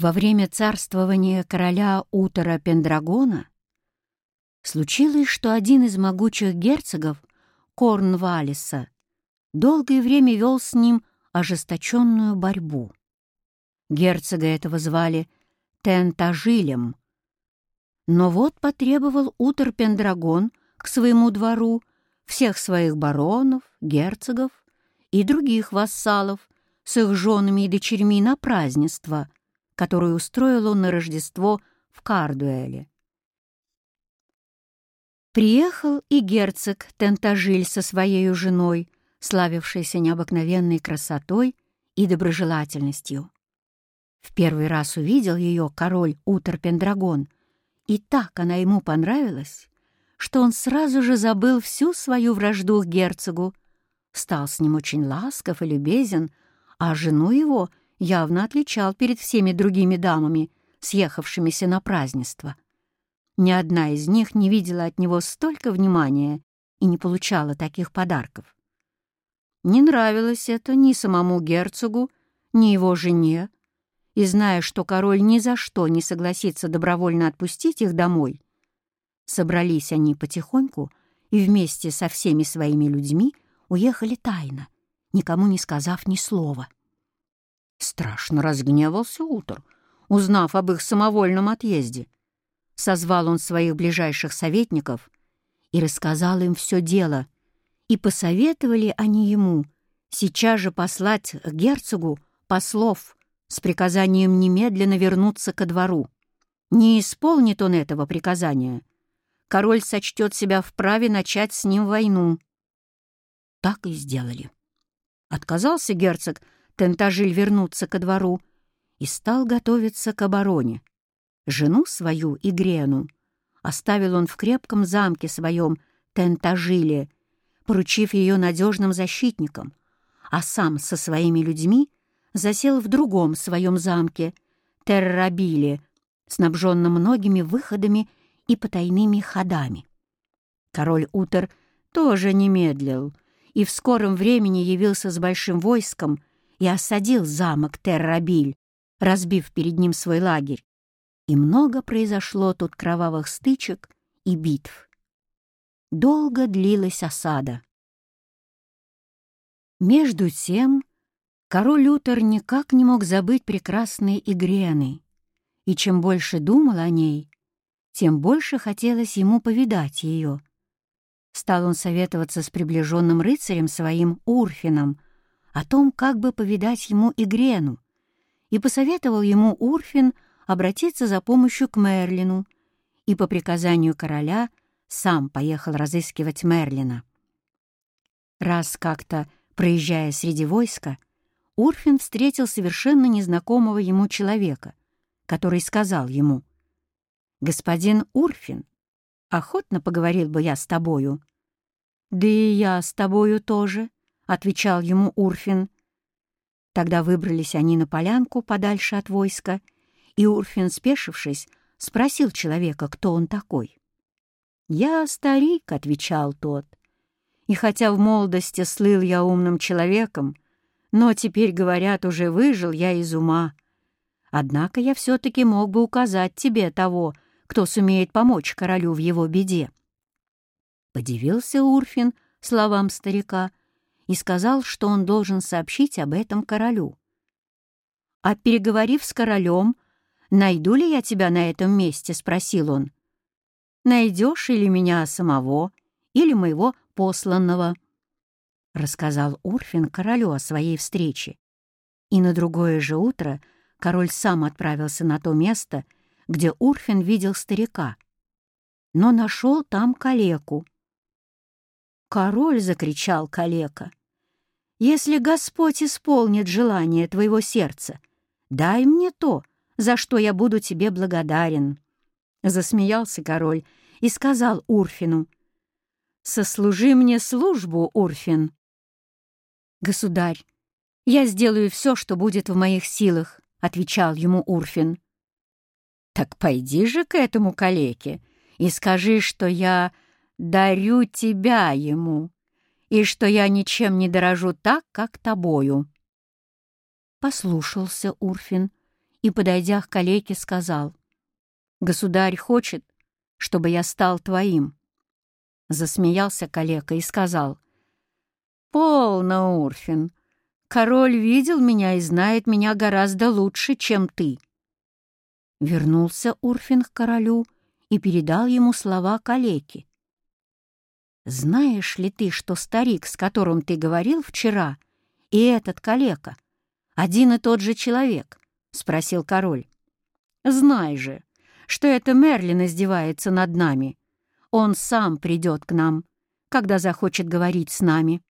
Во время царствования короля Утора Пендрагона случилось, что один из могучих герцогов Корнвалиса долгое время вел с ним ожесточенную борьбу. Герцога этого звали Тентажилем. Но вот потребовал Утор Пендрагон к своему двору всех своих баронов, герцогов и других вассалов с их женами и дочерьми на празднество — которую устроил он на Рождество в Кардуэле. Приехал и герцог Тентажиль со своей женой, славившейся необыкновенной красотой и доброжелательностью. В первый раз увидел ее король Утер Пендрагон, и так она ему понравилась, что он сразу же забыл всю свою вражду к герцогу, стал с ним очень ласков и любезен, а жену его явно отличал перед всеми другими дамами, съехавшимися на празднество. Ни одна из них не видела от него столько внимания и не получала таких подарков. Не нравилось это ни самому герцогу, ни его жене, и, зная, что король ни за что не согласится добровольно отпустить их домой, собрались они потихоньку и вместе со всеми своими людьми уехали тайно, никому не сказав ни слова. Страшно разгневался Утор, узнав об их самовольном отъезде. Созвал он своих ближайших советников и рассказал им все дело, и посоветовали они ему сейчас же послать герцогу послов с приказанием немедленно вернуться ко двору. Не исполнит он этого приказания. Король сочтет себя вправе начать с ним войну. Так и сделали. Отказался герцог Тентажиль вернуться ко двору и стал готовиться к обороне. Жену свою, Игрену, оставил он в крепком замке своем Тентажиле, поручив ее надежным защитникам, а сам со своими людьми засел в другом своем замке, Террабиле, снабженном многими выходами и потайными ходами. Король Утер тоже не медлил и в скором времени явился с большим войском и осадил замок Террабиль, разбив перед ним свой лагерь. И много произошло тут кровавых стычек и битв. Долго длилась осада. Между тем, король Лютер никак не мог забыть прекрасной Игрены, и чем больше думал о ней, тем больше хотелось ему повидать ее. Стал он советоваться с приближенным рыцарем своим Урфином, о том, как бы повидать ему Игрену, и посоветовал ему Урфин обратиться за помощью к Мерлину, и по приказанию короля сам поехал разыскивать Мерлина. Раз как-то, проезжая среди войска, Урфин встретил совершенно незнакомого ему человека, который сказал ему, «Господин Урфин, охотно поговорил бы я с тобою». «Да и я с тобою тоже», отвечал ему Урфин. Тогда выбрались они на полянку подальше от войска, и Урфин, спешившись, спросил человека, кто он такой. «Я старик», — отвечал тот, — «и хотя в молодости слыл я умным человеком, но теперь, говорят, уже выжил я из ума. Однако я все-таки мог бы указать тебе того, кто сумеет помочь королю в его беде». Подивился Урфин словам старика и сказал, что он должен сообщить об этом королю. «А переговорив с королем, найду ли я тебя на этом месте?» — спросил он. «Найдешь или меня самого, или моего посланного?» Рассказал Урфин королю о своей встрече. И на другое же утро король сам отправился на то место, где Урфин видел старика. Но нашел там калеку. «Король!» — закричал калека. Если Господь исполнит желание твоего сердца, дай мне то, за что я буду тебе благодарен». Засмеялся король и сказал Урфину, «Сослужи мне службу, Урфин». «Государь, я сделаю все, что будет в моих силах», — отвечал ему Урфин. «Так пойди же к этому калеке и скажи, что я дарю тебя ему», и что я ничем не дорожу так, как тобою». Послушался Урфин и, подойдя к калеке, сказал, «Государь хочет, чтобы я стал твоим». Засмеялся калека и сказал, «Полно, Урфин, король видел меня и знает меня гораздо лучше, чем ты». Вернулся Урфин к королю и передал ему слова калеки. «Знаешь ли ты, что старик, с которым ты говорил вчера, и этот калека, один и тот же человек?» — спросил король. «Знай же, что это Мерлин издевается над нами. Он сам придет к нам, когда захочет говорить с нами».